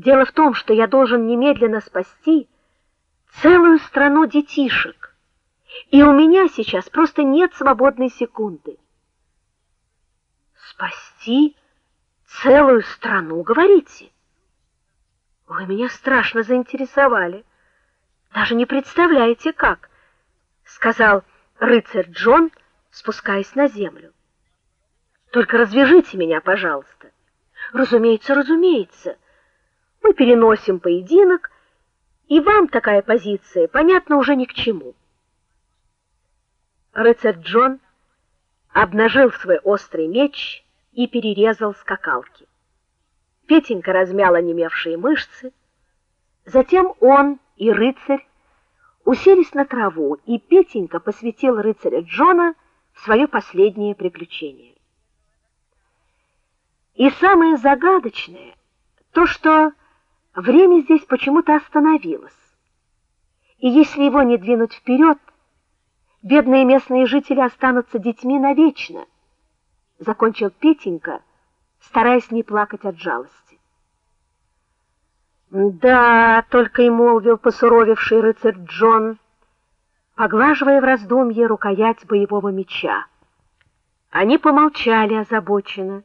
Дело в том, что я должен немедленно спасти целую страну детишек. И у меня сейчас просто нет свободной секунды. Спасти целую страну, говорите? Вы меня страшно заинтересовали. Даже не представляете как, сказал рыцарь Джон, спускаясь на землю. Только развяжите меня, пожалуйста. Разумеется, разумеется. Мы переносим поединок, и вам такая позиция, понятно, уже ни к чему. Рыцарь Джон обнажил свой острый меч и перерезал скакалки. Петенька размял онемевшие мышцы, затем он и рыцарь уселись на траву, и Петенька посвятил рыцаря Джона в свое последнее приключение. И самое загадочное то, что время здесь почему-то остановилось. И если его не двинуть вперед, бедные местные жители останутся детьми навечно, закончил Петенька, стараясь не плакать от жалости. Да, только и молвил посуровевший рыцарь Джон, поглаживая в раздумье рукоять боевого меча. Они помолчали озабоченно.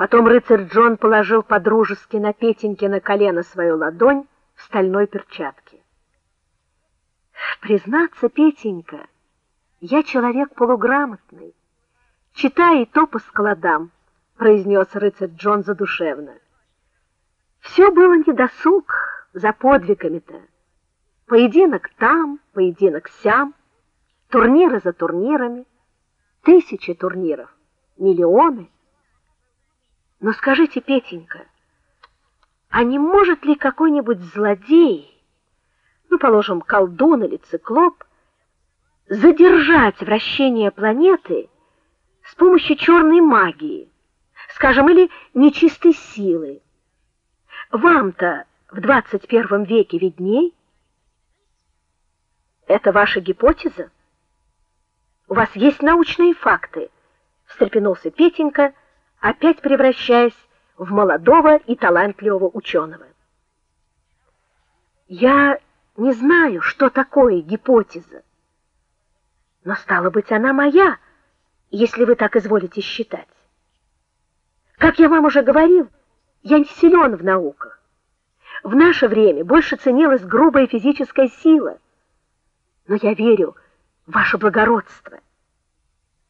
Потом рыцарь Джон положил подружески на Петеньке на колено свою ладонь в стальной перчатке. Признаться, Петенька, я человек полуграмотный. Читай и то по складам, произнес рыцарь Джон задушевно. Все было недосуг за подвигами-то. Поединок там, поединок сям, турниры за турнирами, тысячи турниров, миллионы. Но скажите, Петенька, а не может ли какой-нибудь злодей, ну, положим, колдун или циклоп, задержать вращение планеты с помощью черной магии, скажем, или нечистой силы? Вам-то в 21 веке видней? Это ваша гипотеза? У вас есть научные факты? встрепенулся Петенька, опять превращаясь в молодого и талантливого ученого. Я не знаю, что такое гипотеза. Но стало быть, она моя, если вы так изволите считать. Как я вам уже говорил, я не силен в науках. В наше время больше ценилась грубая физическая сила. Но я верю в ваше благородство.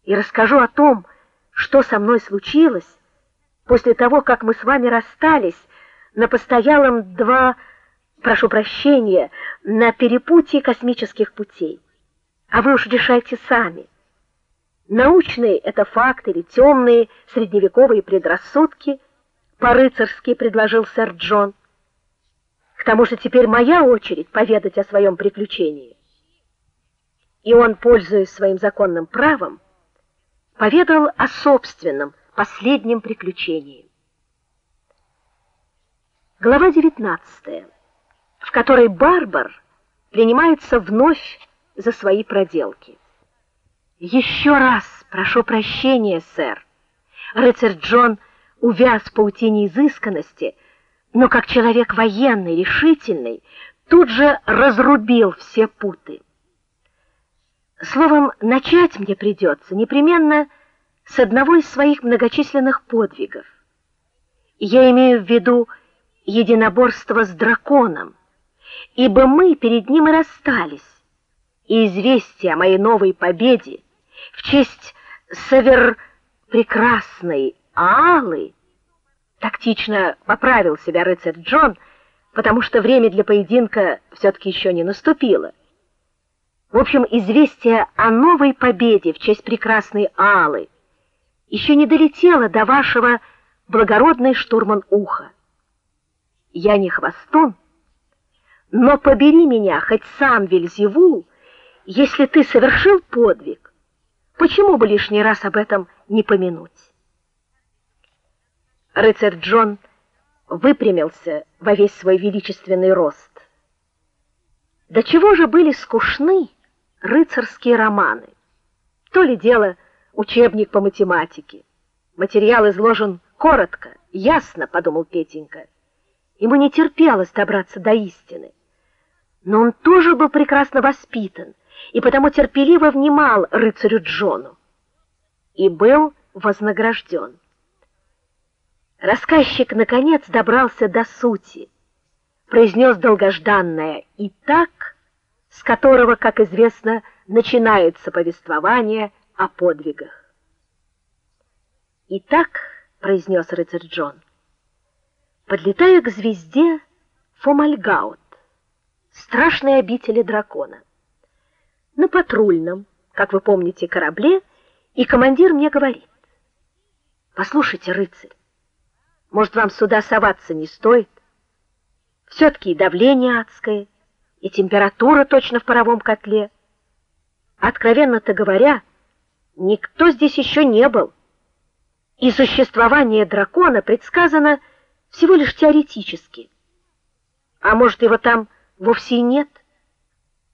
И расскажу о том, что со мной случилось после того, как мы с вами расстались на постоялом два, прошу прощения, на перепутье космических путей. А вы уж решайте сами. Научные это факты или темные средневековые предрассудки – по-рыцарски предложил сэр Джон. К тому же теперь моя очередь поведать о своем приключении. И он, пользуясь своим законным правом, поведал о собственном последнем приключении. Глава 19, в которой Барбар принимается вновь за свои проделки. Еще раз прошу прощения, сэр. Рыцарь Джон увяз в паутине изысканности, но как человек военный, решительный, тут же разрубил все путы. Словом, начать мне придется непременно с одного из своих многочисленных подвигов. Я имею в виду единоборство с драконом, ибо мы перед ним и расстались. И известие о моей новой победе в честь север прекрасной Аалы тактично поправил себя рыцарь Джон, потому что время для поединка все таки еще не наступило. В общем, известие о новой победе в честь прекрасной Аалы еще не долетело до вашего благородной штурман уха. Я не хвостун, но побери меня хоть сам Вельзевул, если ты совершил подвиг. Почему бы лишний раз об этом не помянуть? Рыцарь Джон выпрямился во весь свой величественный рост. До чего же были скучны рыцарские романы? То ли дело учебник по математике. Материал изложен коротко, ясно, подумал Петенька. Ему не терпелось добраться до истины. Но он тоже был прекрасно воспитан и потому терпеливо внимал рыцарю Джону и был вознагражден. Рассказчик наконец добрался до сути, произнес долгожданное и так, с которого, как известно, начинается повествование о подвигах. «Итак», — произнес рыцарь Джон, — «подлетаю к звезде Фомальгаут, страшной обители дракона. На патрульном, как вы помните, корабле, и командир мне говорит, «Послушайте, рыцарь, может, вам сюда соваться не стоит? Все-таки давление адское, и температура точно в паровом котле. Откровенно-то говоря, никто здесь еще не был» и существование дракона предсказано всего лишь теоретически. А может, его там вовсе и нет?